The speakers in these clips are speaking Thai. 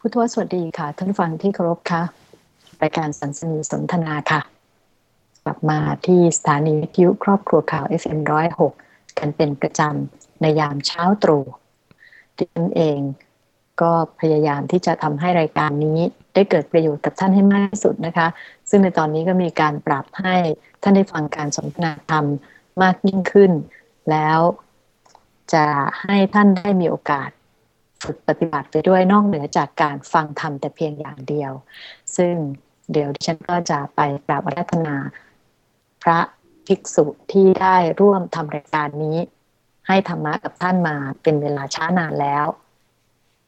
ผู้ทวสวัสดีค่ะ ท่านฟังที่เคารพค่ะรายการสันสนีสนทนาค่ะ กลับมาที่สถานีวิทยุครอบครัวข่าว FM106 กันเป็นประจำในยามเช้าตรู่ดิฉันเองก็พยายามที่จะทำให้รายการนี้ได้เกิดประโยชน์กับท่านให้มากที่สุดนะคะ ซึ่งในตอนนี้ก็มีการปรับให้ท่านได้ฟังการสนทนาธรรมมากยิ่งขึ้น แล้วจะให้ท่านได้มีโอกาส ฝึกปฏิบัติไปด้วยนอกเหนือจากการฟังธรรมแต่เพียงอย่างเดียว ซึ่งเดี๋ยวดิฉันก็จะไปกราบอาราธนา พระภิกษุที่ได้ร่วมทำรายการนี้ ให้ธรรมะกับท่านมาเป็นเวลาช้านานแล้ว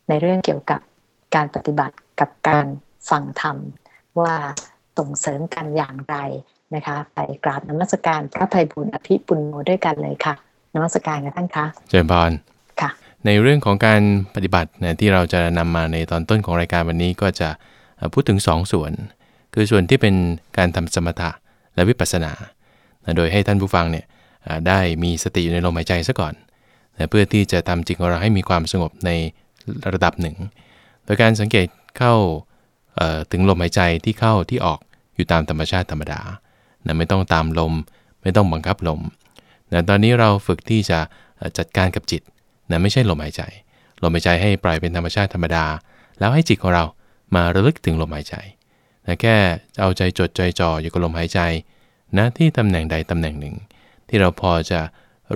ในเรื่องเกี่ยวกับการปฏิบัติกับการฟังธรรม ว่าส่งเสริมกันอย่างไรนะคะ ไปกราบนมัสการพระภัยบุญอภิปุณโญด้วยกันเลยค่ะนมัสการกันท่านคะเจริญพร ในเรื่องของการปฏิบัตินะที่เราจะนำมาในตอนต้นของรายการวันนี้ก็จะพูดถึง 2สส่วน คือส่วนที่เป็นการทำสมถะและวิปัสสนานะโดยให้ท่านผู้ฟังเนี่ยได้มีสติอยู่ในลมหายใจซะก่อนนะเพื่อที่จะทำจิตของเราให้มีความสงบในระดับหนึ่ง โดยการสังเกตเข้าถึงลมหายใจที่เข้าที่ออกอยู่ตามธรรมชาติธรรมดานะไม่ต้องตามลม ไม่ต้องบังคับลมนะตอนนี้เราฝึกที่จะจัดการกับจิต นะไม่ใช่ลมหายใจ ลมหายใจให้ปล่อยเป็นธรรมชาติธรรมดา แล้วให้จิตของเรามาระลึกถึงลมหายใจนะแค่เอาใจจดใจจ่ออยู่กับลมหายใจนะที่ตำแหน่งใดตำแหน่งหนึ่ง ที่เราพอจะ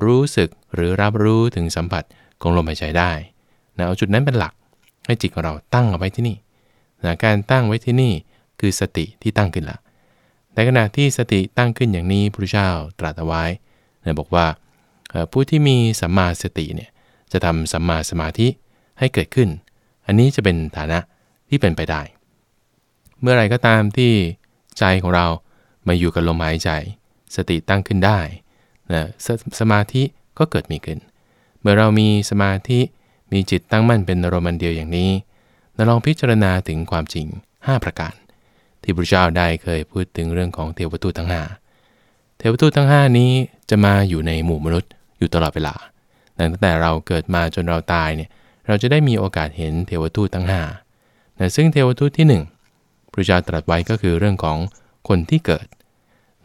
รู้สึกหรือรับรู้ถึงสัมผัสของลมหายใจได้นะเอาจุดนั้นเป็นหลัก ให้จิตของเราตั้งเอาไว้ที่นี่นะการตั้งไว้ที่นี่คือสติที่ตั้งขึ้นละในขณะที่สติตั้งขึ้นอย่างนี้พระเจ้าตรัสเอาไว้นะบอกว่าผู้ที่มีสัมมาสติเนี่ย จะทำสัมมาสมาธิให้เกิดขึ้น อันนี้จะเป็นฐานะที่เป็นไปได้ เมื่อไรก็ตามที่ใจของเรามาอยู่กับลมหายใจ สติตั้งขึ้นได้นะสสมาธิก็เกิดมีขึ้น เมื่อเรามีสมาธิมีจิตตั้งมั่นเป็นอารมณ์เดียวอย่างนี้เราลองพิจารณาถึงความจริง 5 ประการ ที่พระเจ้าได้เคยพูดถึงเรื่องของเทวทูตทั้ง5เทวทูตทั้ง 5 นี้จะมาอยู่ในหมู่มนุษย์อยู่ตลอดเวลา ตั้งแต่เราเกิดมาจนเราตายเนี่ยเราจะได้มีโอกาสเห็นเทวทูตทั้ง5นะซึ่งเทวทูตที่1พระเจ้าตรัสไว้ก็คือเรื่องของคนที่เกิด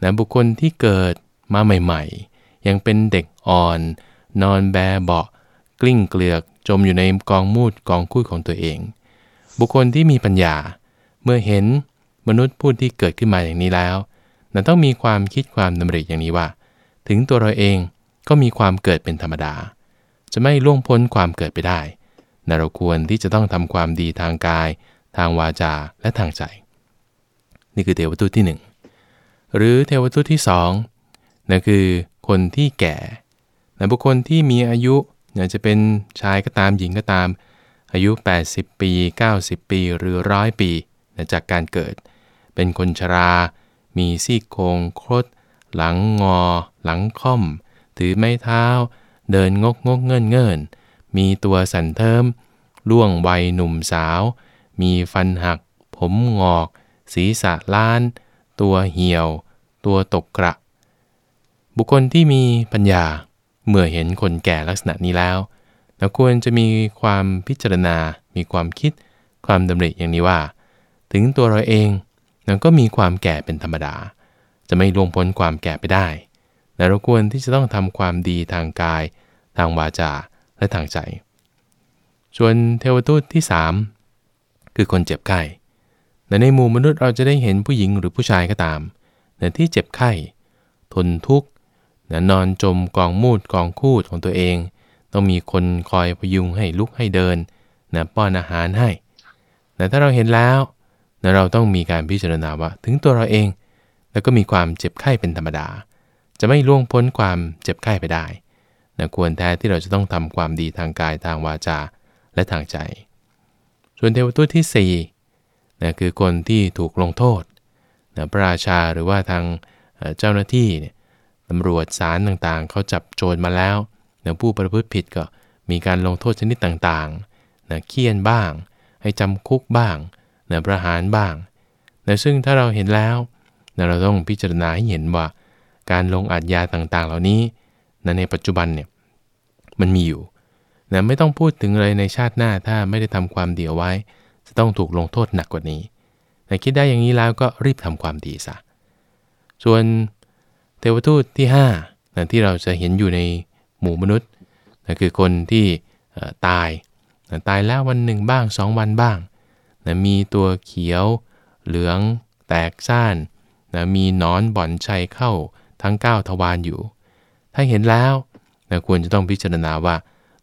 นะบุคคลที่เกิดมาใหม่ๆ ยังเป็นเด็กอ่อน นอนแบเบากลิ้งเกลือกจมอยู่ในกองมูดกองคุยของตัวเอง บุคคลที่มีปัญญา เมื่อเห็นมนุษย์ผู้ที่เกิดขึ้นมาอย่างนี้แล้วนั้นต้องมีความคิดความดำริอย่างนี้ว่า ถึงตัวเราเองก็มีความเกิดเป็นธรรมดา จะไม่ล่วงพ้นความเกิดไปได้นเราควรที่จะต้องทำความดีทางกาย ทางวาจาและทางใจ นี่คือเทวทูตที่ 1 หรือเทวทูตที่2นั่นคือคนที่แก่นบุคคลที่มีอายุอยาจะเป็นชายก็ตามหญิงก็ตาม อายุ 80 ปี 90 ปีหรือร้อยปีจากการเกิด เป็นคนชรา มีซี่โครงคดหลังงอ หลังค่อม ถือไม้เท้า เดินงกงกเงินเงินมีตัวสันเทิมล่วงวัยหนุ่มสาว มีฟันหัก ผมงอก ศีรษะล้าน ตัวเหี่ยว ตัวตกกระ บุคคลที่มีปัญญาเมื่อเห็นคนแก่ลักษณะนี้แล้วเราควรจะมีความพิจารณา มีความคิด ความดำริอย่างนี้ว่า ถึงตัวเราเองเราก็มีความแก่เป็นธรรมดา จะไม่ล่วงพ้นความแก่ไปได้แต่เราควรที่จะต้องทำความดีทางกาย ทางวาจาและทางใจ ส่วนเทวทูตที่ 3 คือคนเจ็บไข้ในหมู่มนุษย์เราจะได้เห็นผู้หญิงหรือผู้ชายก็ตามในที่เจ็บไข้ ทนทุกข์นอนจมกองมูดกองคูดของตัวเอง ต้องมีคนคอยพยุงให้ลุกให้เดินนะป้อนอาหารให้ แต่ถ้าเราเห็นแล้วนะเราต้องมีการพิจารณาว่าถึงตัวเราเอง แล้วก็มีความเจ็บไข้เป็นธรรมดา จะไม่ล่วงพ้นความเจ็บไข้ไปได้ นะควรแท้ที่เราจะต้องทำความดีทางกายทางวาจาและทางใจ ส่วนเทวทูตที่4นะคือคนที่ถูกลงโทษนะพระราชาหรือว่าทางเจ้าหน้าที่เนี่ยตำรวจศาลต่างๆ เขาจับโจรมาแล้วนะผู้ประพฤติผิดก็มีการลงโทษชนิดต่างๆนะเคี่ยนบ้าง ให้จำคุกบ้างนะประหารบ้างนะซึ่งถ้าเราเห็นแล้วนะเราต้องพิจารณาให้เห็นว่า การลงอาญาต่างๆ เหล่านี้ นะในปัจจุบันเนี่ยมันมีอยู่นะไม่ต้องพูดถึงเลยในชาติหน้าถ้าไม่ได้ทำความดีเอาไว้ จะต้องถูกลงโทษหนักกว่านี้แต่คิดได้อย่างนี้แล้วก็รีบทำความดีซะส่วนเทวทูตที่5นะที่เราจะเห็นอยู่ในหมู่มนุษย์นะคือคนที่ตายนะตายแล้ววันหนึ่งบ้างสองวันบ้างนะมีตัวเขียว เหลือง แตกซ่านนะมีนอนบ่อนชัยเข้าทั้ง 9 ทวารอยู่ ถ้าเห็นแล้วนะควรจะต้องพิจารณาว่า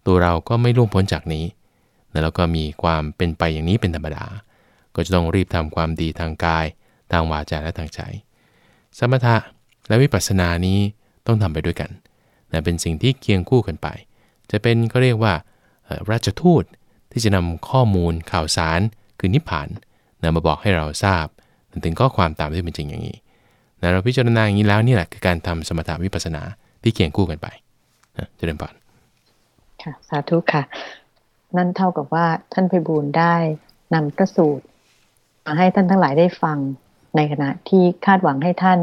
ตัวเราก็ไม่ล่วงพ้นจากนี้นะแล้วก็มีความเป็นไปอย่างนี้เป็นธรรมดา ก็จะต้องรีบทำความดีทางกาย ทางวาจาและทางใจ สมถะและวิปัสสนานี้ต้องทำไปด้วยกันนะเป็นสิ่งที่เคียงคู่กันไป จะเป็นก็เรียกว่าราชทูตที่จะนำข้อมูลข่าวสารคือนิพพานนะมาบอกให้เราทราบถึงข้อความตามที่เป็นจริงอย่างนี้นะเราพิจารณาอย่างนี้แล้วนี่แหละคือการทำสมถาวิปัสสนา ที่เคียงคู่กันไปนะจะเดินผ่านค่ะ สาธุค่ะ นั่นเท่ากับว่าท่านพิบูลได้นำพระสูตรมาให้ท่านทั้งหลายได้ฟังในขณะที่คาดหวังให้ท่าน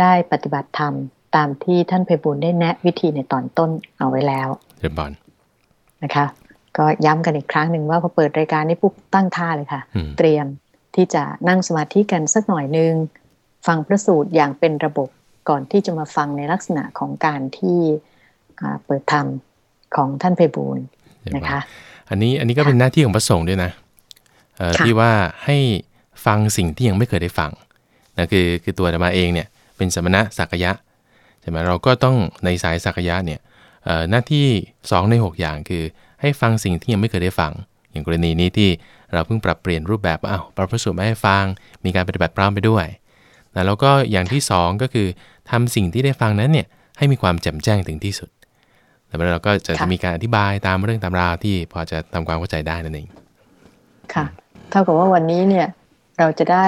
ได้ปฏิบัติธรรม ตามที่ท่านเพบูลได้แนะวิธีในตอนต้นเอาไว้แล้วเรียบร้อยนะคะ ก็ย้ำกันอีกครั้งหนึ่งว่าพอเปิดรายการนี้ปุ๊บตั้งท่าเลยค่ะ เตรียมที่จะนั่งสมาธิกันสักหน่อยนึง ฟังพระสูตรอย่างเป็นระบบ ก่อนที่จะมาฟังในลักษณะของการที่เปิดธรรมของท่านเพบูลนะคะ อันนี้อันนี้ก็เป็นหน้าที่ของพระสงฆ์ด้วยนะที่ว่าให้ฟังสิ่งที่ยังไม่เคยได้ฟังนะคือคือตัวธรรมาเองเนี่ยเป็นสมณะสักยะใช่ไหมเราก็ต้องในสายสักยะเนี่ยหน้าที่ 2 ใน 6 อย่างคือ ให้ฟังสิ่งที่ยังไม่เคยได้ฟัง อย่างกรณีนี้ที่เราเพิ่งปรับเปลี่ยนรูปแบบอ้าวปรับพระสูตรมาให้ฟัง มีการปฏิบัติพร้อมไปด้วย นะแล้วก็อย่างที่ 2 ก็คือทำสิ่งที่ได้ฟังนั้นเนี่ยให้มีความแจ่มแจ้งถึงที่สุดแล้วเราก็จะมีการอธิบายตามเรื่องตามราวที่พอจะทำความเข้าใจได้นั่นเอง ค่ะ เท่ากับว่าวันนี้เนี่ยเราจะได้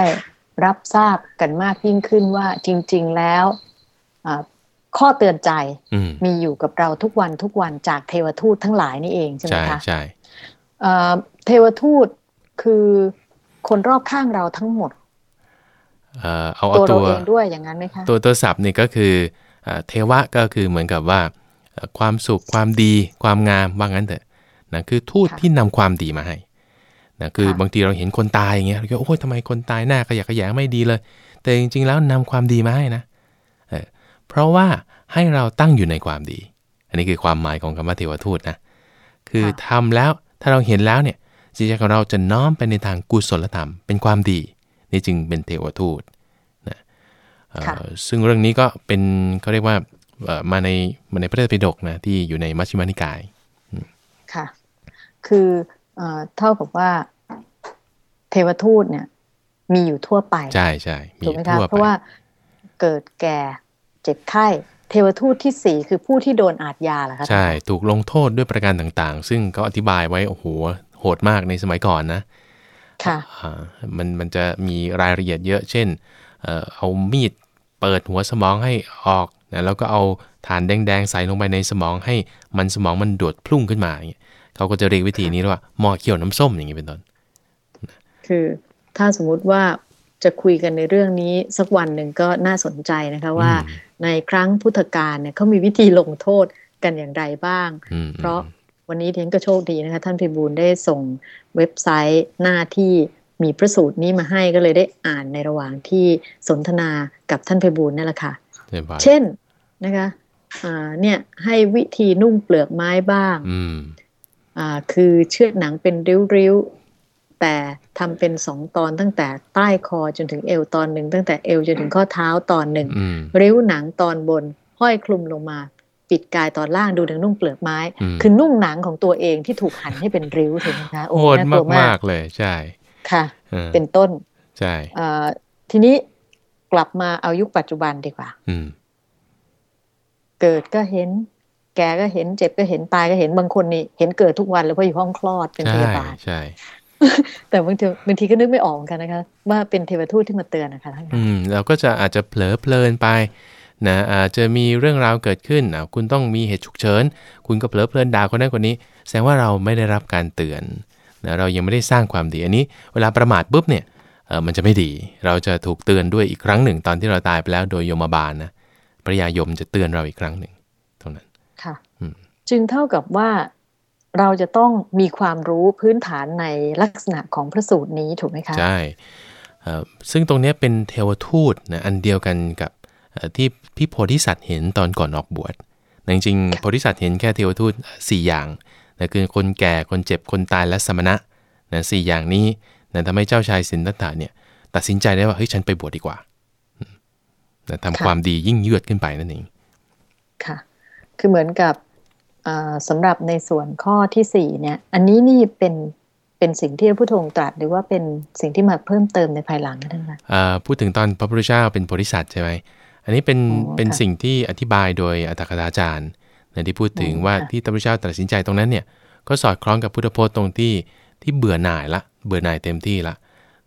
รับทราบกันมากยิ่งขึ้นว่าจริง ๆแล้วข้อเตือนใจมีอยู่กับเราทุกวันทุกวันจากเทวทูตทั้งหลายนี่เองใช่ไหมคะใช่ใช่เทวทูตคือคนรอบข้างเราทั้งหมด เอาตัวเราเองด้วยอย่างนั้นไหมคะตัวตัวศัพท์นี่ก็คือเทวะก็คือเหมือนกับว่า ความสุขความดี ความงามว่างั้นเถอะนะคือทูตที่นำความดีมาให้นะคือบางทีเราเห็นคนตายอย่างเงี้ยเราก็โอ้ยทำไมคนตายหน้าขยะขยงไม่ดีเลย แต่จริงๆแล้วนำความดีมาให้นะเเพราะว่าให้เราตั้งอยู่ในความดี อันนี้คือความหมายของคำว่าเทวทูตนะคือทำแล้วถ้าเราเห็นแล้วเนี่ยจิตใจของเราจะน้อมไปในทางกุศลธรรมเป็นความดี นี่จึงเป็นเทวทูตนะซึ่งเรื่องนี้ก็เป็นเขาเรียกว่ามาในมาในพระเทศปิฎกนะที่อยู่ในมัชฌิมานิกายค่ะคือเท่ากับว่าเทวทูตเนี่ย มีอยู่ทั่วไปใช่ใช่ถูกไหมคะเพราะว่าเกิดแก่เจ็บไข้เทวทูตที่สี่คือผู้ที่โดนอาทยาเหรอคะใช่ถูกลงโทษด้วยประการต่างๆ ซึ่งเขาอธิบายไว้โอ้โหโหดมากในสมัยก่อนนะ ค่ะมันมันจะมีรายละเอียดเยอะ เช่น เอามีดเปิดหัวสมองให้ออกนะแล้วก็เอาฐานแดงๆใส่ลงไปในสมองให้มันสมองมันดดพุ่งขึ้นมาอย่างเงี้ยเขาก็จะเรียกวิธีนี้ว่าหม้อเคี่ยวน้ำส้มอย่างนี้เป็นต้นคือถ้าสมมุติว่าจะคุยกันในเรื่องนี้สักวันหนึ่งก็น่าสนใจนะคะว่าในครั้งพุทธกาลเนี่ยเขามีวิธีลงโทษกันอย่างไรบ้าง เพราะ วันนี้เทนก็โชคดีนะคะ ท่านพิบูลได้ส่งเว็บไซต์หน้าที่มีพระสูตรนี้มาให้ก็เลยได้อ่านในระหว่างที่สนทนากับท่านพิบูลนั่นแหละค่ะ เช่นนะคะเนี่ยให้วิธีนุ่งเปลือกไม้บ้างคือเชือดหนังเป็นริ้วแต่ทำเป็นสองตอนตั้งแต่ใต้คอจนถึงเอวตอนหนึ่งตั้งแต่เอวจนถึงข้อเท้าตอนหนึ่งริ้วหนังตอนบนห้อยคลุมลงมา ปิดกายตอนล่างดูถึงนุ่งเปลือกไม้ คือนุ่งหนังของตัวเองที่ถูกหั่นให้เป็นริ้วถูกไหมคะโอ้โหมากมากเลยใช่ค่ะ เป็นต้นใช่ทีนี้กลับมาเอายุคปัจจุบันดีกว่าเกิดก็เห็น แกก็เห็นเจ็บก็เห็นตายก็เห็นบางคนนี่เห็นเกิดทุกวันเลยเพราะอยู่ห้องคลอดเป็นพยาบาลใช่แต่บางทีบางทีก็นึกไม่ออกกันนะคะ ว่าเป็นเทวทูตที่มาเตือนนะคะท่านอืมเราก็จะอาจจะเผลอเพลินไป นะอาจจะมีเรื่องราวเกิดขึ้นนะคุณต้องมีเหตุฉุกเฉิน คุณก็เผลอเพลินด่าคนนั้นคนนี้ แสดงว่าเราไม่ได้รับการเตือนนะเรายังไม่ได้สร้างความดีอันนี้ เวลาประมาทปุ๊บเนี่ยเออมันจะไม่ดี เราจะถูกเตือนด้วยอีกครั้งหนึ่ง ตอนที่เราตายไปแล้วโดยยมบาลนะพระยายมจะเตือนเราอีกครั้งหนึ่งเท่านั้นค่ะจึงเท่ากับว่าเราจะต้องมีความรู้พื้นฐานในลักษณะของพระสูตรนี้ถูกไหมคะใช่ซึ่งตรงนี้เป็นเทวทูตนะอันเดียวกันกับที่ พี่โพธิสัตว์เห็นตอนก่อนออกบวชจริงๆโพธิสัตว์เห็นแค่เทวทูต4อย่างนะคือคนแก่คนเจ็บคนตายและสมณะนะสอย่างนี้นะทำให้เจ้าชายสินธัตถะเนี่ยตัดสินใจได้ว่าเฮ้ยฉันไปบวชดีกว่านะทำความดียิ่งยืดขึ้นไปนั่นเองค่ะ คือเหมือนกับสำหรับในส่วนข้อที่สี่เนี่ย อันนี้นี่เป็นเป็นสิ่งที่พระพุทธองค์ตรัสหรือว่าเป็นสิ่งที่มาเพิ่มเติมในภายหลังนั่นคะพูดถึงตอนพระพุทธเจ้าเป็นโพธิสัตว์ใช่ไหม อันนี้เป็นเป็นสิ่งที่อธิบายโดยอัตถกถาจารย์ในที่พูดถึงว่าที่พระพุทธเจ้าตัดสินใจตรงนั้นเนี่ย ก็สอดคล้องกับพุทธพจน์ตรงที่ที่เบื่อหน่ายละ เบื่อหน่ายเต็มที่ละ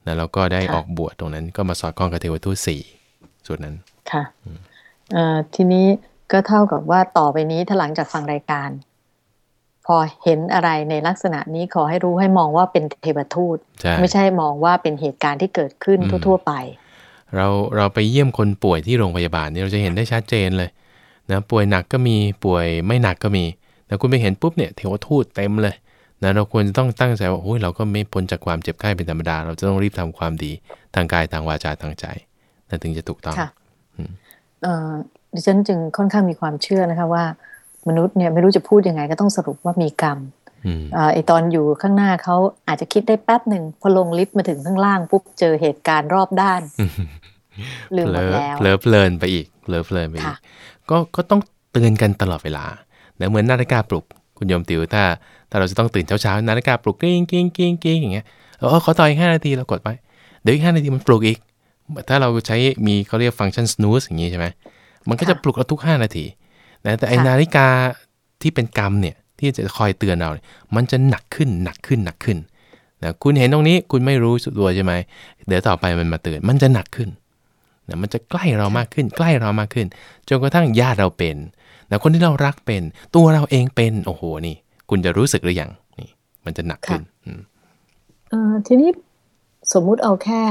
นะแล้วก็ได้ออกบวชตรงนั้นก็มาสอดคล้องกับเทวทูตสี่ส่วนนั้นค่ะทีนี้ก็เท่ากับว่าต่อไปนี้ถ้าหลังจากฟังรายการ พอเห็นอะไรในลักษณะนี้ขอให้รู้ให้มองว่าเป็นเทวทูต ไม่ใช่มองว่าเป็นเหตุการณ์ที่เกิดขึ้นทั่ว ๆ ไป เราเราไปเยี่ยมคนป่วยที่โรงพยาบาลนี่เราจะเห็นได้ชัดเจนเลยนะป่วยหนักก็มีป่วยไม่หนักก็มีแต่คุณไปเห็นปุ๊บเนี่ยเทวทูตเต็มเลยนะเราควรจะต้องตั้งใจว่าโอ้ยเราก็ไม่พ้นจากความเจ็บไข้เป็นธรรมดา เราจะต้องรีบทำความดีทางกายทางวาจาทางใจนั่นถึงจะถูกต้องค่ะดิฉันจึงค่อนข้างมีความเชื่อนะคะว่า มนุษย์เนี่ยไม่รู้จะพูดยังไงก็ต้องสรุปว่ามีกรรม ไอตอนอยู่ข้างหน้าเขาอาจจะคิดได้แป๊บหนึ่งพอลงลิฟต์มาถึงข้างล่างปุ๊บเจอเหตุการณ์รอบด้านลืมหมดแล้วเลิฟเพลินไปอีกเลิฟเพลินไปอีกก็ก็ต้องเตือนกันตลอดเวลาเนะเหมือนนาฬิกาปลุกคุณโยมติวถ้าถ้าเราจะต้องตื่นเช้าๆนาฬิกาปลุกกิ้งกิ้งกิ้งกิ้งอย่างเงี้ยเออขอต่ออีกห้านาทีเรากดไปเดี๋ยวอีกห้านาทีมันปลุกอีก ถ้าเราใช้มีเขาเรียกฟังก์ชัน snooze อย่างงี้ใช่ไหมมันก็จะปลุกเราทุก 5 นาทีนะแต่ไอนาฬิกาที่เป็นกรรมเนี่ย ที่จะคอยเตือนเรา มันจะหนักขึ้นหนักขึ้นหนักขึ้นนะคุณเห็นตรงนี้คุณไม่รู้ตัวใช่ไหมเดี๋ยวต่อไปมันมาเตือนมันจะหนักขึ้นนะมันจะใกล้เรามากขึ้น ใกล้เรามากขึ้นจนกระทั่งญาติเราเป็นนะคนที่เรารักเป็น ตัวเราเองเป็นโอ้โหนี่ คุณจะรู้สึกหรือยังนี่ มันจะหนักขึ้นอทีนี้สมมุติเอาแค่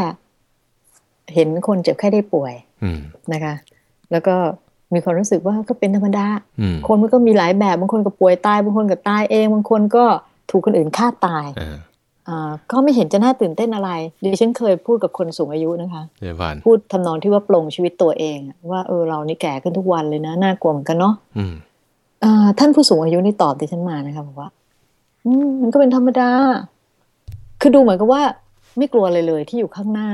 เห็นคนเจ็บแค่ได้ป่วยนะคะ แล้วก็ มีความรู้สึกว่าก็เป็นธรรมดา คนมันก็มีหลายแบบ บางคนก็ป่วยตาย บางคนก็ตายเอง บางคนก็ถูกคนอื่นฆ่าตายก็ไม่เห็นจะน่าตื่นเต้นอะไร ดิฉันเคยพูดกับคนสูงอายุนะคะ พูดทำนองที่ว่าปลงชีวิตตัวเอง ว่าเออเรานี่แก่ขึ้นทุกวันเลยนะ น่ากลัวเหมือนกันเนาะท่านผู้สูงอายุนี่ตอบดิฉันมานะคะบอกว่า อืมมันก็เป็นธรรมดา คือดูเหมือนกับว่า ไม่กลัวเลยเลยที่อยู่ข้างหน้า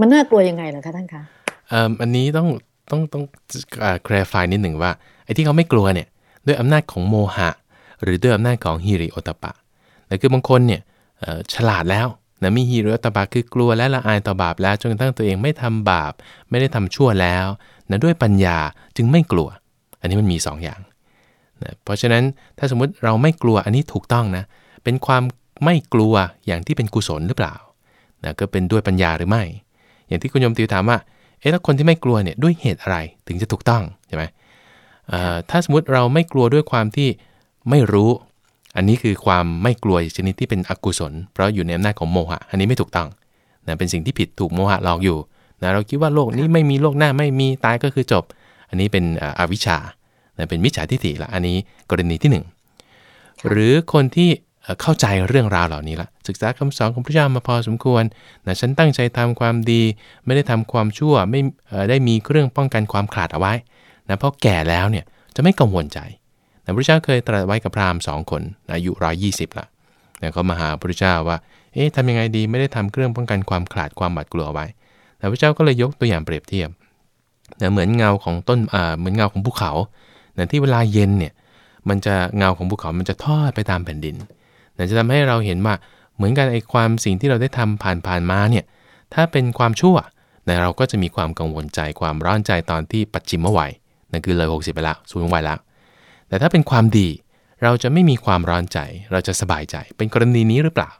มันน่ากลัวยังไงล่ะคะท่านคะอันนี้ต้อง ต้องต้องแคลร์ไฟนิดหนึ่งว่าไอ้ที่เขาไม่กลัวเนี่ยด้วยอำนาจของโมหะ หรือด้วยอำนาจของฮิริโอตปะแต่คือบางคนเนี่ยฉลาดแล้วนะมีฮิริโอตปะคือกลัวและละอายต่อบาปแล้วจนกระทั่งตัวเองไม่ทำบาป ไม่ได้ทำชั่วแล้วนะด้วยปัญญาจึงไม่กลัว อันนี้มันมี2ออย่างนะเพราะฉะนั้นถ้าสมมุติเราไม่กลัวอันนี้ถูกต้องนะเป็นความไม่กลัวอย่างที่เป็นกุศลหรือเปล่านะก็เป็นด้วยปัญญาหรือไม่ อย่างที่คุณยมติวถามว่า เอ๊ะแล้วคนที่ไม่กลัวเนี่ยด้วยเหตุอะไรถึงจะถูกต้องใช่ไหมถ้าสมมติเราไม่กลัวด้วยความที่ไม่รู้ อันนี้คือความไม่กลัวชนิดที่เป็นอกุศล เพราะอยู่ในอำนาจของโมหะ อันนี้ไม่ถูกต้องนะเป็นสิ่งที่ผิดถูกโมหะหลอกอยู่นะเราคิดว่าโลกนี้ไม่มีโลกหน้าไม่มีตายก็คือจบ อันนี้เป็นอวิชชานะเป็นมิจฉาทิฏฐิละอันนี้กรณีที่ 1 หรือคนที่ เข้าใจเรื่องราวเหล่านี้ละศึกษาคำสอนของพระเจ้ามาพอสมควรนะฉันตั้งใจทำความดี ไม่ได้ทำความชั่วไม่ได้มีเครื่องป้องกันความขาดเอาไว้นะเพราะแก่แล้วเนี่ยจะไม่กังวลใจนะพระเจ้าเคยตรัสไว้กับพราหมณ์สองคนอายุร้อยยี่สิบละนะเขามาหาพระเจ้าว่าเอ๊ะทำยังไงดีไม่ได้ทำเครื่องป้องกันความขาดความบาดกลัวไว้แต่พระเจ้าก็เลยยกตัวอย่างเปรียบเทียบนะเหมือนเงาของต้นอ่าเหมือนเงาของภูเขานะที่เวลาเย็นเนี่ยมันจะเงาของภูเขา มันจะทอดไปตามแผ่นดิน จะทำให้เราเห็นว่าเหมือนกันไอ้ความสิ่งที่เราได้ทำผ่านผ่านมาเนี่ยถ้าเป็นความชั่วนะเราก็จะมีความกังวลใจความร้อนใจตอนที่ปัจฉิมวัยนั่นคือเลย60 ไปแล้วสูงวัยแล้วแต่ถ้าเป็นความดีเราจะไม่มีความร้อนใจ เราจะสบายใจ เป็นกรณีนี้หรือเปล่า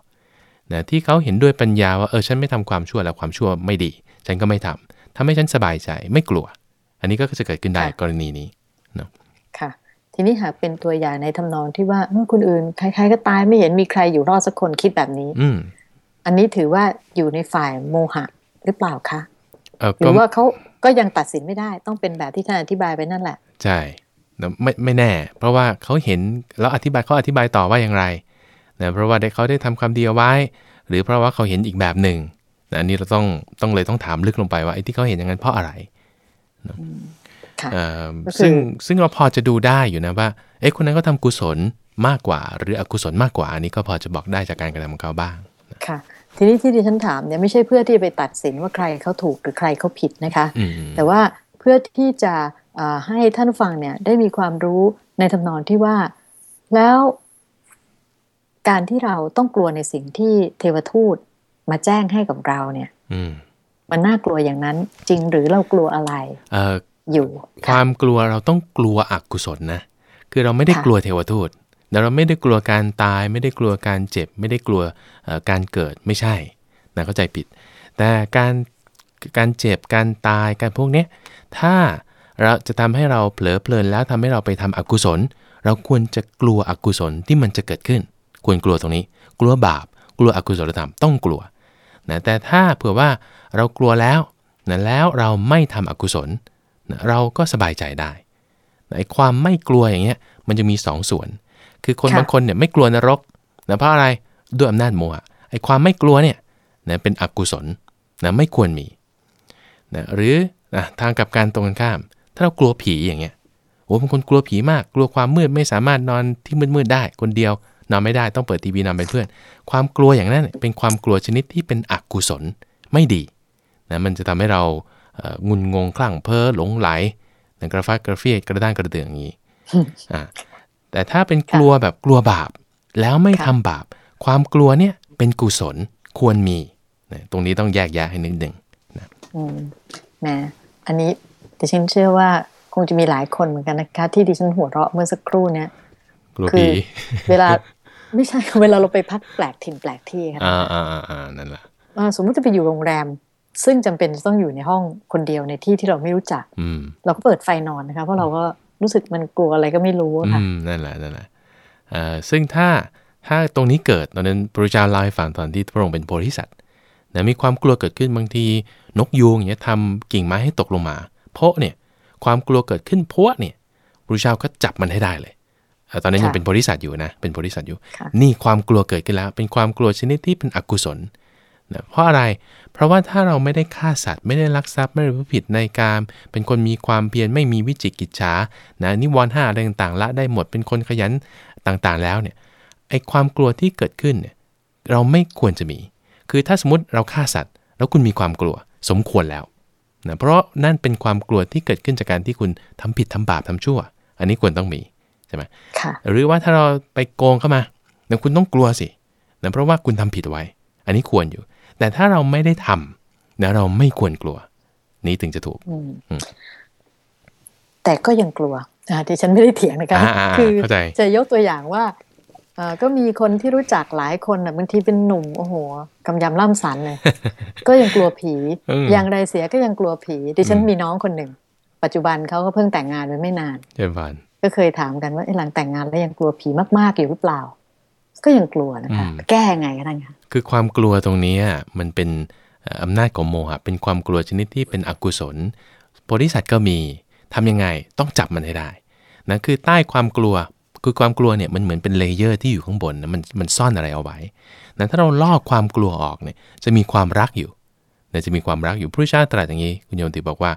นะที่เขาเห็นด้วยปัญญาว่าเออฉันไม่ทำความชั่วแล้วความชั่วไม่ดี ฉันก็ไม่ทำทำให้ฉันสบายใจไม่กลัว อันนี้ก็จะเกิดขึ้นได้กรณีนี้เนาะค่ะ ทีนี้หากเป็นตัวอย่างในทำนองที่ว่าเมื่อคนอื่นใครๆก็ตายไม่เห็นมีใครอยู่รอดสักคนคิดแบบนี้ อือันนี้ถือว่าอยู่ในฝ่ายโมหะหรือเปล่าคะหรือว่าเขาก็ยังตัดสินไม่ได้ต้องเป็นแบบที่ท่านอธิบายไปนั่นแหละ ใช่นะไม่ไม่แน่ เพราะว่าเขาเห็นแล้วอธิบายเขาอธิบายต่อว่าอย่างไรนะเพราะว่าได้เขาได้ทำความดีเอาไว้ หรือเพราะว่าเขาเห็นอีกแบบหนึ่งนะอันนี้เราต้องต้องเลยต้องถามลึกลงไปว่าไอ้ที่เขาเห็นอย่างนั้นเพราะอะไร นะค่ะเอ่อก็คือซึ่งซึ่งเราพอจะดูได้อยู่นะว่า เอ๊ะคนนั้นก็ทำกุศลมากกว่า หรืออกุศลมากกว่าอันนี้ก็พอจะบอกได้จากการกระทำของเขาบ้างค่ะทีนี้ที่ดิฉันถามเนี่ยไม่ใช่เพื่อที่จะไปตัดสินว่าใครเขาถูกหรือใครเขาผิดนะคะอืมแต่ว่าเพื่อที่จะเอ่อให้ท่านผู้ฟังเนี่ยได้มีความรู้ในทำนองที่ว่า แล้วการที่เราต้องกลัวในสิ่งที่เทวทูตมาแจ้งให้กับเราเนี่ยอืมมันน่ากลัวอย่างนั้นจริงหรือเรากลัวอะไรเอยู่ ความกลัวเราต้องกลัวอกุศลนะ คือเราไม่ได้กลัวเทวทูตแต่เราไม่ได้กลัวการตาย ไม่ได้กลัวการเจ็บ ไม่ได้กลัวการเกิดไม่ใช่นะเข้าใจผิด แต่การการเจ็บการตายการพวกเนี้ยถ้าเราจะทำให้เราเผลอเพลินแล้วทำให้เราไปทำอกุศล เราควรจะกลัวอกุศลที่มันจะเกิดขึ้น ควรกลัวตรงนี้ กลัวบาป กลัวอกุศลธรรมต้องกลัวนะแต่ถ้าเผื่อว่าเรากลัวแล้วนะแล้วเราไม่ทำอกุศล นะเราก็สบายใจได้นะไอ้ความไม่กลัวอย่างเงี้ยมันจะมีสองส่วน คือคนค่ะบางคนเนี่ยไม่กลัวนรกนะเพราะอะไรด้วยอำนาจโมหะไอ้ความไม่กลัวเนี่ยนะเป็นอกุศลนะไม่ควรมีนะหรือนะทางกลับการตรงกันข้าม ถ้าเรากลัวผีอย่างเงี้ยโอ้บางคนกลัวผีมาก กลัวความมืดไม่สามารถนอนที่มืดๆได้ คนเดียวนอนไม่ได้ต้องเปิดทีวีนอนเป็นเพื่อน ความกลัวอย่างนั้นเป็นความกลัวชนิดที่เป็นอกุศลไม่ดีนะมันจะทำให้เราเอ่อ งุนงงคลั่งเพ้อหลงไหลนะกระฟัดกระเฟียดกระด้านกระเดืองอย่างนี้อ่าแต่ถ้าเป็นกลัวแบบกลัวบาป แล้วไม่ทำบาป ความกลัวเนี่ยเป็นกุศลควรมีนะตรงนี้ต้องแยกแยะให้นิดหนึ่งอืมแหมอันนี้ดิฉันเชื่อว่าคงจะมีหลายคนเหมือนกันนะคะ ที่ดิฉันหัวเราะเมื่อสักครู่เนี่ยกลัวคืผีเวลาไม่ใช่เวลาเราไปพักแปลกถิ่นแปลกที่ค่ะอ่าอ่าอ่าอ่านั่นแหละอ่าสมมติจะไปอยู่โรงแรม ซึ่งจำเป็นจะต้องอยู่ในห้องคนเดียวในที่ที่เราไม่รู้จักอืมเราก็เปิดไฟนอนนะคะเพราะเราก็รู้สึกมันกลัวอะไรก็ไม่รู้อะอืค่ะมนั่นแหละนั่นแหละเอ่อซึ่งถ้าถ้าตรงนี้เกิดตอนนั้นพระพุทธเจ้าเล่าให้ฟังตอนที่พระองค์เป็นโพธิสัตว์นะมีความกลัวเกิดขึ้นบางที นกยูงอย่างเงี้ยทำกิ่งไม้ให้ตกลงมา เพราะเนี่ยความกลัวเกิดขึ้นเพราะเนี่ยพระพุทธเจ้าก็จับมันให้ได้เลยเอ่อตอนนั้นยังค่ะเป็นโพธิสัตว์อยู่นะเป็นโพธิสัตว์อยู่ค่ะนี่ความกลัวเกิดขึ้นแล้ว เป็นความกลัวชนิดที่เป็นอกุศล นะเพราะอะไร เพราะว่าถ้าเราไม่ได้ฆ่าสัตว์ ไม่ได้ลักทรัพย์ ไม่ได้ประพฤติผิดในการเป็นคนมีความเพียร ไม่มีวิจิกิจฉา นะ นิวรณ์ห้าอะไรต่างๆ ละได้หมด เป็นคนขยันต่างๆ แล้วเนี่ย ไอความกลัวที่เกิดขึ้นเนี่ยเราไม่ควรจะมี คือถ้าสมมติเราฆ่าสัตว์ แล้วคุณมีความกลัว สมควรแล้วนะเพราะนั่นเป็นความกลัวที่เกิดขึ้นจากการที่คุณทำผิดทำบาปทำชั่ว อันนี้ควรต้องมีใช่ไหมค่ะหรือว่าถ้าเราไปโกงเข้ามาเนี่ยคุณต้องกลัวสินะเพราะว่าคุณทำผิดไว้ อันนี้ควรอยู่ แต่ถ้าเราไม่ได้ทำนะเราไม่ควรกลัว นี้ถึงจะถูกอืมอืมแต่ก็ยังกลัวอ่าดิฉันไม่ได้เถียงนะคะอ่าอ่าคือเข้าใจจะยกตัวอย่างว่าเอ่อก็มีคนที่รู้จักหลายคนน่ะบางทีเป็นหนุ่มโอ้โหกำยำล่ำสันเลยก็ยังกลัวผีอืมอย่างไรเสียก็ยังกลัวผีดิฉันอืมมีน้องคนหนึ่ง ปัจจุบันเขาก็เพิ่งแต่งงานไปไม่นานเช่นพานก็เคยถามกันว่าเอ๊ะหลังแต่งงานแล้วยังกลัวผีมากๆอยู่หรือเปล่า ก็ยังกลัวนะคะแก้ไงกันคะคือความกลัวตรงนี้อะมันเป็นเอ่ออำนาจของโมหะเป็นความกลัวชนิดที่เป็นอกุศลโพธิสัตว์ก็มีทำยังไงต้องจับมันให้ได้นะคือใต้ความกลัวคือความกลัวเนี่ยมันเหมือนเป็น layer ที่อยู่ข้างบนนะมันมันซ่อนอะไรเอาไว้นะถ้าเราลอกความกลัวออกเนี่ยจะมีความรักอยู่นะจะมีความรักอยู่พระพุทธเจ้าตรัสอย่างนี้ คุณโยมติบอกว่า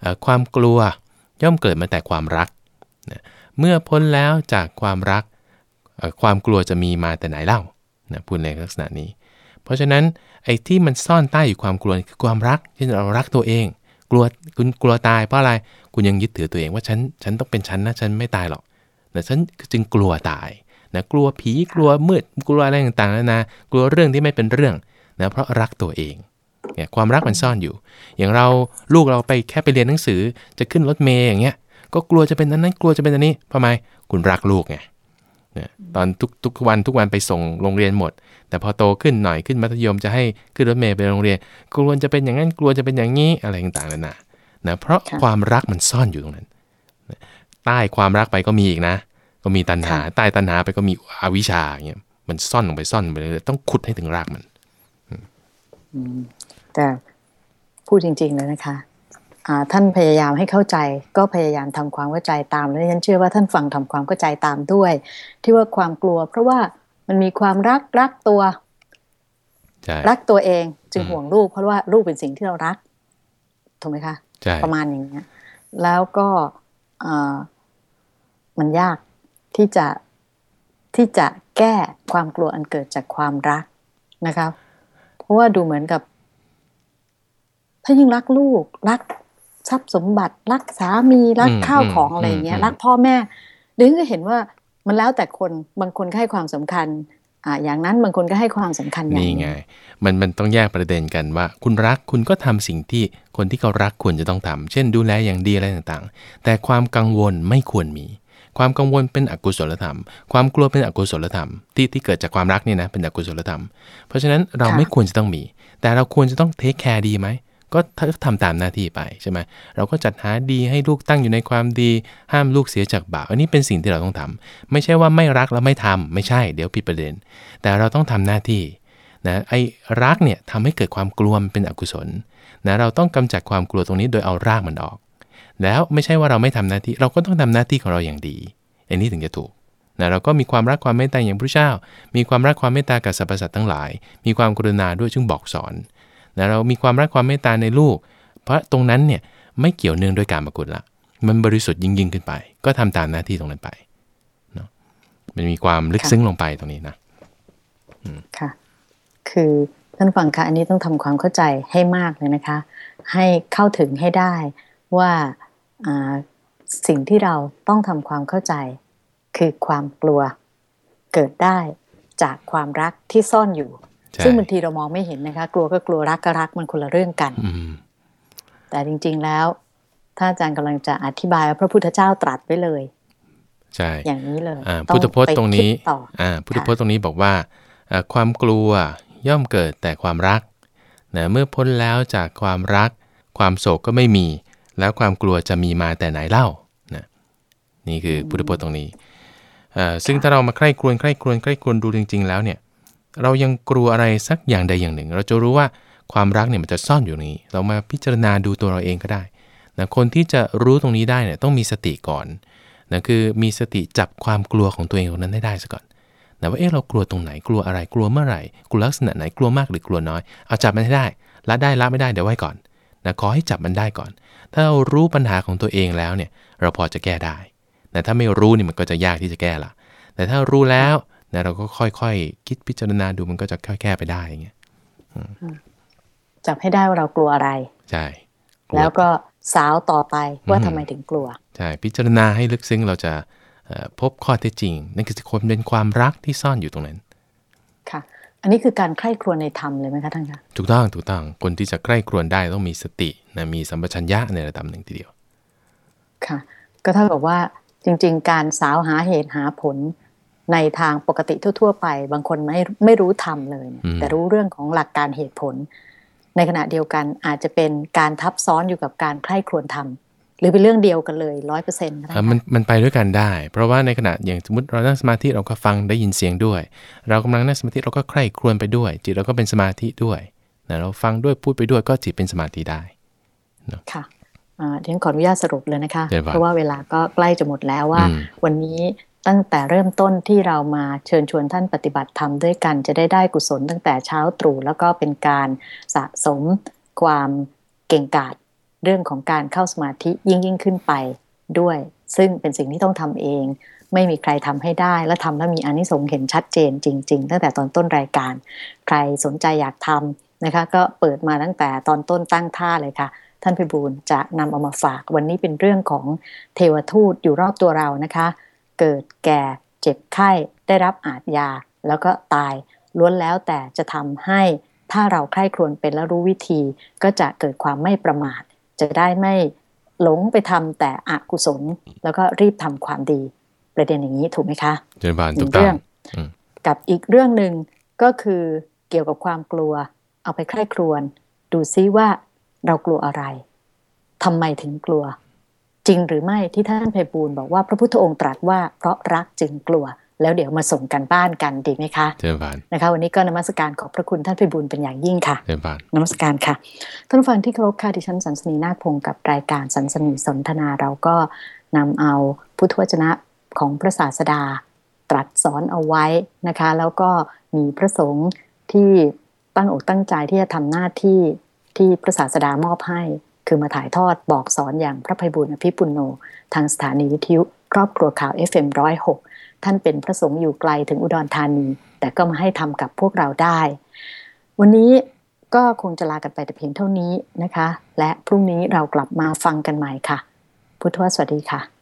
เอ่อความกลัวย่อมเกิดมาแต่ความรักนะเมื่อพ้นแล้วจากความรักเอ่อ ความกลัวจะมีมาแต่ไหนเล่านะพูดในลักษณะนี้ เพราะฉะนั้นไอ้ที่มันซ่อนใต้อยู่ความกลัวคือความรักเช่นเรารักตัวเอง กลัวคุณกลัวตายเพราะอะไรคุณยังยึดถือตัวเองว่าฉันฉันต้องเป็นฉันนะฉันไม่ตายหรอกแต่ฉันจึงกลัวตายนะกลัวผีกลัวมืดกลัวอะไรต่างๆนานะกลัวเรื่องที่ไม่เป็นเรื่องนะเพราะรักตัวเองเนี่ยความรักมันซ่อนอยู่ อย่างเราลูกเราไปแค่ไปเรียนหนังสือจะขึ้นรถเมย์อย่างเงี้ยก็กลัวจะเป็นอันนั้นกลัวจะเป็นอันนี้เพราะไหมคุณรักลูกไง เนี่ยตอนทุกทุกวันทุกวันไปส่งโรงเรียนหมด แต่พอโตขึ้นหน่อยขึ้นมัธยมจะให้ขึ้นรถเมล์ไปโรงเรียน กลัวจะเป็นอย่างนั้นกลัวจะเป็นอย่างนี้อะไรต่างๆนานานะเพราะค่ะความรักมันซ่อนอยู่ตรงนั้นนะใต้ความรักไปก็มีอีกนะ ก็มีตัณหาใต้ตัณหาไปก็มีอวิชชาอย่างเงี้ยมันซ่อนลงไปซ่อนลงไปเลยต้องขุดให้ถึงรากมันแต่พูดจริงๆเลยนะคะอ ท่านพยายามให้เข้าใจ ก็พยายามทำความเข้าใจตามและฉันเชื่อว่าท่านฟังทำความเข้าใจตามด้วย ที่ว่าความกลัว เพราะว่ามันมีความรักรักตัวรักตัวเองจึงห่วงลูกเพราะว่าลูกเป็นสิ่งที่เรารักถูกไหมคะประมาณอย่างเงี้ยแล้วก็มันยากที่จะที่จะแก้ความกลัวอันเกิดจากความรักนะคะเพราะว่าดูเหมือนกับ ถ้ายิ่งรักลูกรัก ทรัพย์สมบัติ รักสามีรักข้าวของอะไรเงี้ยรักพ่อแม่ดึงก็เห็นว่ามันแล้วแต่คนบางคนให้ความสำคัญอ่าอย่างนั้นบางคนก็ให้ความสำคัญอย่างนี้ไงมันมันต้องแยกประเด็นกันว่า คุณรักคุณก็ทำสิ่งที่คนที่เขารักควรจะต้องทำเช่น ดูแลอย่างดีอะไรต่างๆ แต่ความกังวลไม่ควรมี ความกังวลเป็นอกุศลธรรม ความกลัวเป็นอกุศลธรรม ที่ที่เกิดจากความรักนี่นะเป็นอกุศลธรรม เพราะฉะนั้นเราไม่ควรจะต้องมี แต่เราควรจะต้องเทคแคร์ดีไหม ก็ทำตามหน้าที่ไปใช่ไหมเราก็จัดหาดีให้ลูกตั้งอยู่ในความดี ห้ามลูกเสียจากบาปอันนี้เป็นสิ่งที่เราต้องทำไม่ใช่ว่าไม่รักแล้วไม่ทำไม่ใช่เดี๋ยวผิดประเด็น แต่เราต้องทำหน้าที่นะไอ้รักเนี่ยทำให้เกิดความกลัวเป็นอกุศลนะเราต้องกำจัดความกลัวตรงนี้โดยเอารากมันออก แล้วไม่ใช่ว่าเราไม่ทำหน้าที่ เราก็ต้องทำหน้าที่ของเราอย่างดี อันนี้ถึงจะถูกนะเราก็มีความรักความเมตตาอย่างพระเจ้า มีความรักความเมตตากับสรรพสัตว์ทั้งหลาย มีความกรุณาด้วยซึ่งบอกสอน นะเรามีความรักความเมตตาในลูก เพราะตรงนั้นเนี่ยไม่เกี่ยวเนื่องด้วยการมกุลละมันบริสุทธิ์ยิ่งยิ่งขึ้นไป ก็ทำตามหน้าที่ตรงนั้นไปเนาะมันมีความลึกซึ้งลงไปตรงนี้นะค่ะ คือท่านฟังคะอันนี้ต้องทำความเข้าใจให้มากเลยนะคะ ให้เข้าถึงให้ได้ว่าสิ่งที่เราต้องทำความเข้าใจ คือความกลัวเกิดได้จากความรักที่ซ่อนอยู่ ซึ่งบางทีเรามองไม่เห็นนะคะ กลัวก็กลัวรักก็รักมันคนละเรื่องกันแต่จริง ๆแล้วถ้าอาจารย์กำลังจะอธิบายว่าพระพุทธเจ้าตรัสไว้เลยใช่อย่างนี้เลยพุทธพจน์ตรงนี้พุทธพจน์ตรงนี้บอกว่าความกลัวย่อมเกิดแต่ความรักนะเมื่อพ้นแล้วจากความรัก ความโศกก็ไม่มี แล้วความกลัวจะมีมาแต่ไหนเล่านะนี่คือพุทธพจน์ตรงนี้ซึ่งถ้าเรามาใคร่ครวญใคร่ครวญใคร่ครวญดูจริง ๆ แล้วเนี่ย เรายังกลัวอะไรสักอย่างใดอย่างหนึ่ง เราจะรู้ว่าความรักเนี่ยมันจะซ่อนอยู่นี้ เรามาพิจารณาดูตัวเราเองก็ได้นะคนที่จะรู้ตรงนี้ได้เนี่ยต้องมีสติก่อนนะคือมีสติจับความกลัวของตัวเองตรงนั้นได้ได้ซะก่อนนะว่าเอ๊ะเรากลัวตรงไหนกลัวอะไรกลัวเมื่อไหร่ กลัวลักษณะไหนกลัวมากหรือกลัวน้อย เอาจับมันให้ได้ละได้ละไม่ได้เดี๋ยวไว้ก่อนนะขอให้จับมันได้ก่อน ถ้าเรารู้ปัญหาของตัวเองแล้วเนี่ยเราพอจะแก้ได้แต่ถ้าไม่รู้นี่มันก็จะยากที่จะแก้ละแต่ถ้ารู้แล้ว นะเราก็ค่อยๆคคิดพิจารณาดูมันก็จะค่อยแก้ไปได้อย่างเงี้ยจับให้ได้ว่าเรากลัวอะไร ใช่ แล้วก็สาวต่อไปว่าทำไมถึงกลัว ใช่ พิจารณาให้ลึกซึ้งเราจะพบข้อเท็จจริง นั่นคือความเป็นความรักที่ซ่อนอยู่ตรงนั้น ค่ะ อันนี้คือการใคร่ครวญในธรรมเลยไหมคะท่านคะถูกต้องถูกต้อง คนที่จะใคร่ครวญได้ต้องมีสตินะมีสัมปชัญญะในระดับหนึ่งทีเดียว ค่ะ ก็เท่ากับว่าจริง ๆ การสาวหาเหตุหาผล ในทางปกติทั่ว ๆ ไป บางคนไม่ไม่รู้ทำเลย แต่รู้เรื่องของหลักการเหตุผล ในขณะเดียวกันอาจจะเป็นการทับซ้อนอยู่กับการใคร่ครวญทำหรือเป็นเรื่องเดียวกันเลยร้อยเปอร์เซ็นต์มันมันไปด้วยกันได้ เพราะว่าในขณะอย่างสมมติเรานั่งสมาธิเราก็ฟังได้ยินเสียงด้วย เรากำลังนั่งสมาธิเราก็ใคร่ครวญไปด้วย จิตเราก็เป็นสมาธิด้วยนะเราฟังด้วยพูดไปด้วยก็จิตเป็นสมาธิได้ค่ะเดี๋ยวขออนุญาตสรุปเลยนะคะ เพราะว่าเวลาก็ใกล้จะหมดแล้วว่า วันนี้ ตั้งแต่เริ่มต้นที่เรามาเชิญชวนท่านปฏิบัติธรรมด้วยกัน จะได้ได้กุศลตั้งแต่เช้าตรู่แล้วก็เป็นการสะสมความเก่งกาจเรื่องของการเข้าสมาธิยิ่งยิ่งขึ้นไปด้วย ซึ่งเป็นสิ่งที่ต้องทำเอง ไม่มีใครทำให้ได้ และทำแล้วมีอนิสงส์เห็นชัดเจนจริง ๆ ตั้งแต่ตอนต้นรายการ ใครสนใจอยากทำนะคะ ก็เปิดมาตั้งแต่ตอนต้นตั้งท่าเลยค่ะท่านพิบูลจะนำเอามาฝากวันนี้เป็นเรื่องของเทวทูตอยู่รอบตัวเรานะคะ เกิดแก่ เจ็บไข้ได้รับอาทยา แล้วก็ตายล้วนแล้วแต่จะทำให้ถ้าเราใคร่ครวญเป็นและรู้วิธี ก็จะเกิดความไม่ประมาท จะได้ไม่หลงไปทำแต่อกุศล แล้วก็รีบทำความดี ประเด็นอย่างนี้ถูกไหมคะเจริญบานถูกต้องกับอีกเรื่องหนึ่งก็คือเกี่ยวกับความกลัว เอาไปใคร่ครวญดูซิว่าเรากลัวอะไรทำไมถึงกลัวจ ริงหรือไม่ที่ท่านไพบูลบอกว่าพระพุทธองค์ตรัสว่าเพราะรักจึงกลัว แล้วเดี๋ยวมาส่งกันบ้านกันดีไหมคะเจริญพานนะคะ วันนี้ก็นมัสการขอบพระคุณท่านพิบูลเป็นอย่างยิ่งค่ะเจริญพานนมัสการค่ะท่านผู้ฟังที่เคารพค่ะที่ฉันสันสนีนาคพงศ์กับรายการสันสนีสนทนาเราก็นำเอาพุทธวจนะของพระศาสดา ตรัสสอนเอาไว้นะคะ แล้วก็มีพระสงฆ์ที่ตั้งอกตั้งใจที่จะทำหน้าที่ที่พระศาสดามอบให้ คือมาถ่ายทอดบอกสอนอย่างพระภัยบุญอภิปุโน ทางสถานีวิทยุครอบครัวข่าว FM106 ท่านเป็นพระสงฆ์อยู่ไกลถึงอุดรธานี แต่ก็มาให้ทำกับพวกเราได้ วันนี้ก็คงจะลากันไปแต่เพียงเท่านี้นะคะ และพรุ่งนี้เรากลับมาฟังกันใหม่ค่ะ พุทธวสวัสดีค่ะ